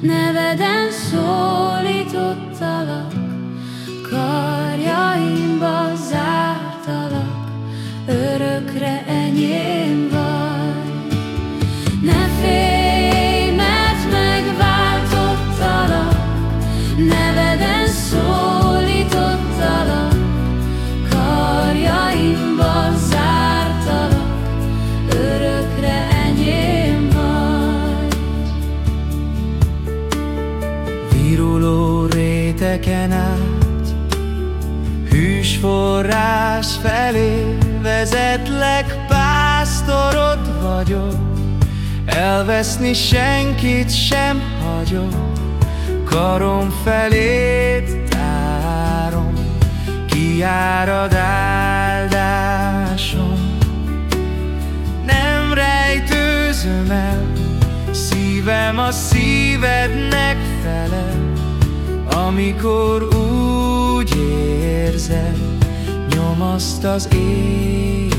neveden szólítottalak karjaim. Réteken át. Hűs forrás felé vezetlek, pásztorod vagyok. Elveszni senkit sem hagyok Karom felét tárom Kiárad áldásom. Nem rejtőzöm el Szívem a szívednek felel Amikor úgy érzed Nyomaszt az ég